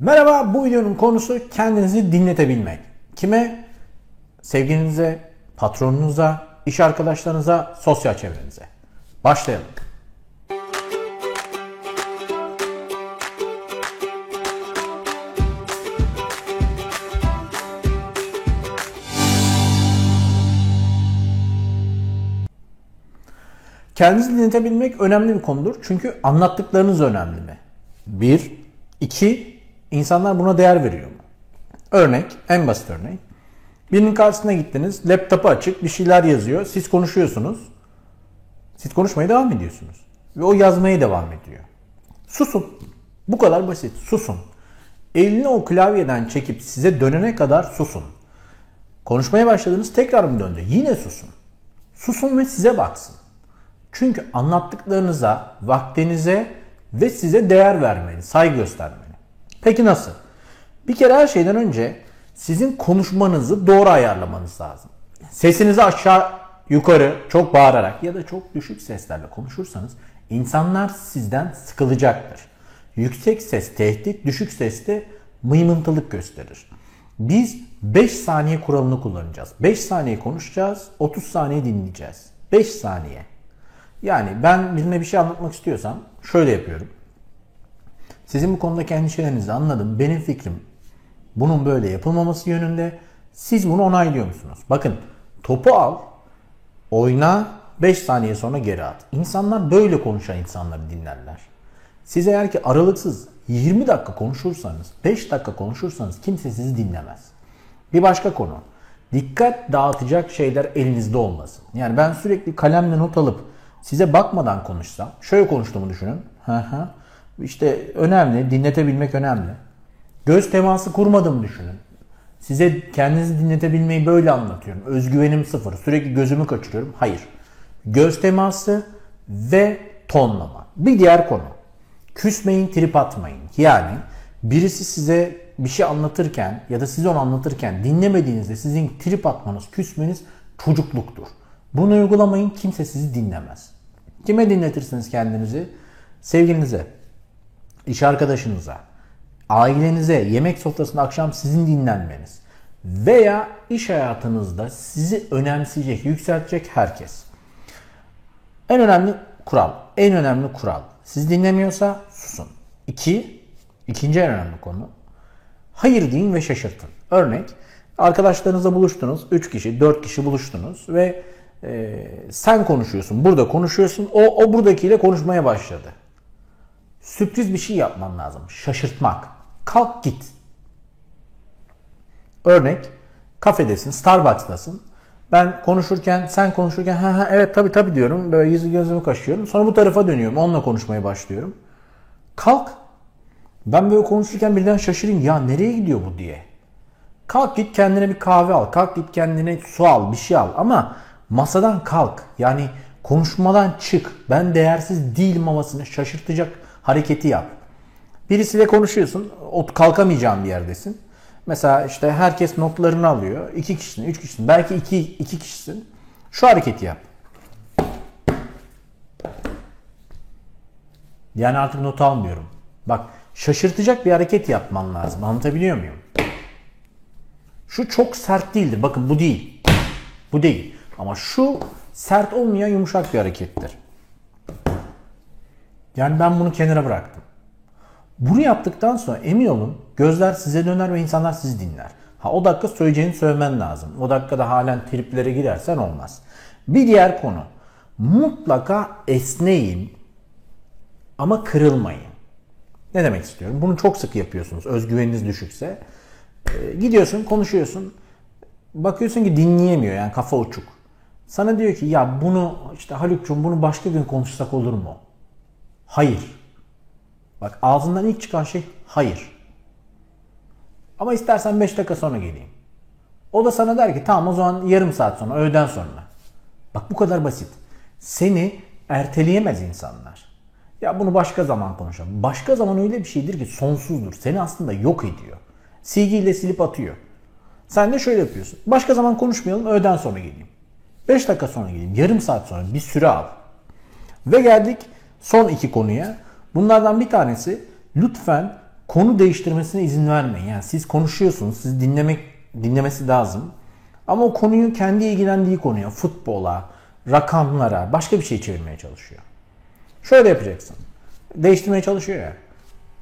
Merhaba, bu videonun konusu kendinizi dinletebilmek. Kime? Sevgilinize, patronunuza, iş arkadaşlarınıza, sosyal çevrenize. Başlayalım. Kendinizi dinletebilmek önemli bir konudur. Çünkü anlattıklarınız önemli mi? Bir. iki insanlar buna değer veriyor mu? Örnek, en basit örnek. Birinin karşısına gittiniz, laptopu açık, bir şeyler yazıyor, siz konuşuyorsunuz. Siz konuşmaya devam ediyorsunuz. Ve o yazmaya devam ediyor. Susun. Bu kadar basit. Susun. Elini o klavyeden çekip size dönene kadar susun. Konuşmaya başladınız tekrar mı döndü? Yine susun. Susun ve size baksın. Çünkü anlattıklarınıza, vaktinize ve size değer vermeli, saygı göstermeli. Peki nasıl? Bir kere her şeyden önce sizin konuşmanızı doğru ayarlamanız lazım. Sesinizi aşağı yukarı çok bağırarak ya da çok düşük seslerle konuşursanız insanlar sizden sıkılacaktır. Yüksek ses tehdit, düşük ses de mıymıntılık gösterir. Biz 5 saniye kuralını kullanacağız. 5 saniye konuşacağız, 30 saniye dinleyeceğiz. 5 saniye. Yani ben birine bir şey anlatmak istiyorsam şöyle yapıyorum. Sizin bu konudaki endişelerinizi anladım. Benim fikrim bunun böyle yapılmaması yönünde. Siz bunu onaylıyor musunuz? Bakın topu al, oyna, 5 saniye sonra geri at. İnsanlar böyle konuşan insanları dinlerler. Siz eğer ki aralıksız 20 dakika konuşursanız, 5 dakika konuşursanız kimse sizi dinlemez. Bir başka konu. Dikkat dağıtacak şeyler elinizde olmasın. Yani ben sürekli kalemle not alıp size bakmadan konuşsam, şöyle konuştuğumu düşünün. Hı hı. İşte önemli, dinletebilmek önemli. Göz teması kurmadığımı düşünün. Size kendinizi dinletebilmeyi böyle anlatıyorum. Özgüvenim sıfır. Sürekli gözümü kaçırıyorum. Hayır. Göz teması ve tonlama. Bir diğer konu. Küsmeyin, trip atmayın. Yani birisi size bir şey anlatırken ya da siz onu anlatırken dinlemediğinizde sizin trip atmanız, küsmeniz çocukluktur. Bunu uygulamayın kimse sizi dinlemez. Kime dinletirsiniz kendinizi? Sevgilinize, iş arkadaşınıza, ailenize, yemek sofrasında akşam sizin dinlenmeniz veya iş hayatınızda sizi önemseyecek, yükseltecek herkes. En önemli kural, en önemli kural. Siz dinlemiyorsa susun. İki, ikinci en önemli konu. Hayır deyin ve şaşırtın. Örnek, arkadaşlarınızla buluştunuz. 3 kişi, 4 kişi buluştunuz ve e, sen konuşuyorsun, burada konuşuyorsun. O, o buradakiyle konuşmaya başladı. Sürpriz bir şey yapman lazım. Şaşırtmak. Kalk git. Örnek, kafedesin, Starbucks'tasın. Ben konuşurken, sen konuşurken ha ha evet tabii tabii diyorum. Böyle yüzü gözümü kaşıyorum. Sonra bu tarafa dönüyorum. Onunla konuşmaya başlıyorum. Kalk. Ben böyle konuşurken birden şaşırayım. Ya nereye gidiyor bu diye. Kalk git kendine bir kahve al. Kalk git kendine su al, bir şey al. Ama masadan kalk. Yani konuşmadan çık. Ben değersiz değilim havasını şaşırtacak hareketi yap. Birisiyle konuşuyorsun. Kalkamayacağın bir yerdesin. Mesela işte herkes notlarını alıyor. İki kişisin, üç kişisin. Belki iki, iki kişisin. Şu hareketi yap. Yani artık not almıyorum. Bak şaşırtacak bir hareket yapman lazım. Anlatabiliyor muyum? Şu çok sert değildir. Bakın bu değil. Bu değil. Ama şu sert olmayan yumuşak bir harekettir. Yani ben bunu kenara bıraktım. Bunu yaptıktan sonra emin olun gözler size döner ve insanlar sizi dinler. Ha o dakika söyleyeceğini söylemen lazım. O dakikada halen triplere girersen olmaz. Bir diğer konu. Mutlaka esneyin ama kırılmayın. Ne demek istiyorum? Bunu çok sık yapıyorsunuz özgüveniniz düşükse. Ee, gidiyorsun, konuşuyorsun. Bakıyorsun ki dinleyemiyor yani kafa uçuk. Sana diyor ki ya bunu işte Haluk'cum bunu başka gün konuşsak olur mu? Hayır. Bak ağzından ilk çıkan şey hayır. Ama istersen 5 dakika sonra geleyim. O da sana der ki tamam o zaman yarım saat sonra, öğleden sonra. Bak bu kadar basit. Seni erteleyemez insanlar. Ya bunu başka zaman konuşalım. Başka zaman öyle bir şeydir ki sonsuzdur. Seni aslında yok ediyor. Silgiyle silip atıyor. Sen de şöyle yapıyorsun. Başka zaman konuşmayalım, öğleden sonra geleyim. 5 dakika sonra geleyim, yarım saat sonra bir süre al. Ve geldik son iki konuya. Bunlardan bir tanesi lütfen konu değiştirmesine izin vermeyin. Yani siz konuşuyorsunuz, siz dinlemek dinlemesi lazım. Ama o konuyu kendi ilgilendiği konuya, futbola, rakamlara, başka bir şey çevirmeye çalışıyor. Şöyle yapacaksın. Değiştirmeye çalışıyor ya.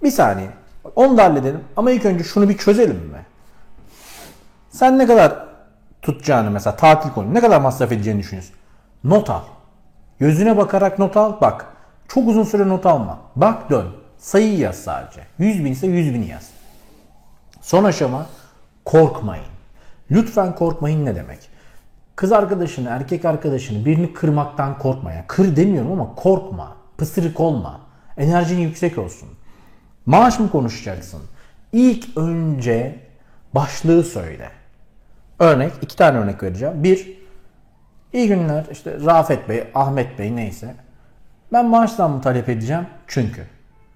Bir saniye. Onu da halledelim. Ama ilk önce şunu bir çözelim mi? Sen ne kadar tutacağını mesela tatil konu ne kadar masraf edeceğini düşünüyorsun. Not al. Gözüne bakarak not al. Bak. Çok uzun süre not alma. Bak dön. Sayıyı yaz sadece. 100 bin ise 100 bini yaz. Son aşama korkmayın. Lütfen korkmayın ne demek? Kız arkadaşını, erkek arkadaşını birini kırmaktan korkma. Yani kır demiyorum ama korkma. Pısırık olma. Enerjin yüksek olsun. Maaş mı konuşacaksın? İlk önce başlığı söyle. Örnek, iki tane örnek vereceğim. Bir, iyi günler işte Rafet Bey, Ahmet Bey neyse. Ben maaş zammı talep edeceğim çünkü.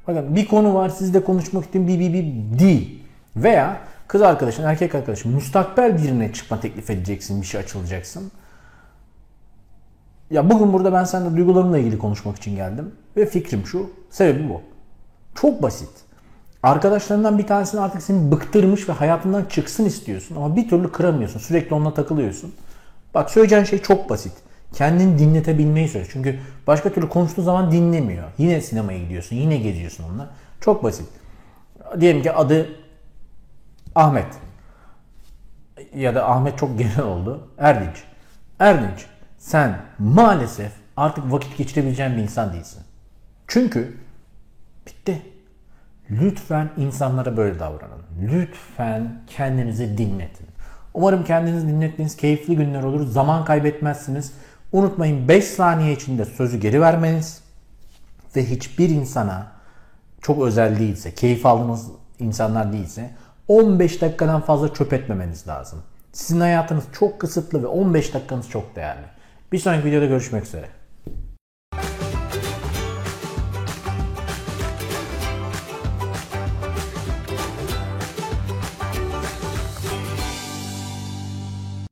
Bakın bir konu var sizle konuşmak için bir, bir, bir değil. Veya kız arkadaşın, erkek arkadaşın mustakbel birine çıkma teklif edeceksin, bir şey açılacaksın. Ya bugün burada ben seninle duygularımla ilgili konuşmak için geldim. Ve fikrim şu, sebebi bu. Çok basit. Arkadaşlarından bir tanesini artık seni bıktırmış ve hayatından çıksın istiyorsun ama bir türlü kıramıyorsun. Sürekli onunla takılıyorsun. Bak söyleyeceğin şey çok basit. Kendini dinletebilmeyi söyle. Çünkü başka türlü konuştuğu zaman dinlemiyor. Yine sinemaya gidiyorsun, yine geziyorsun onunla. Çok basit. Diyelim ki adı Ahmet. Ya da Ahmet çok genel oldu. Erdinç. Erdinç sen maalesef artık vakit geçirebileceğin bir insan değilsin. Çünkü bitti. Lütfen insanlara böyle davranın. Lütfen kendinizi dinletin. Umarım kendinizi dinlettiğiniz keyifli günler olur. Zaman kaybetmezsiniz. Unutmayın 5 saniye içinde sözü geri vermeniz ve hiçbir insana çok özel değilse, keyif aldığınız insanlar değilse 15 dakikadan fazla çöp etmemeniz lazım. Sizin hayatınız çok kısıtlı ve 15 dakikanız çok değerli. Bir sonraki videoda görüşmek üzere.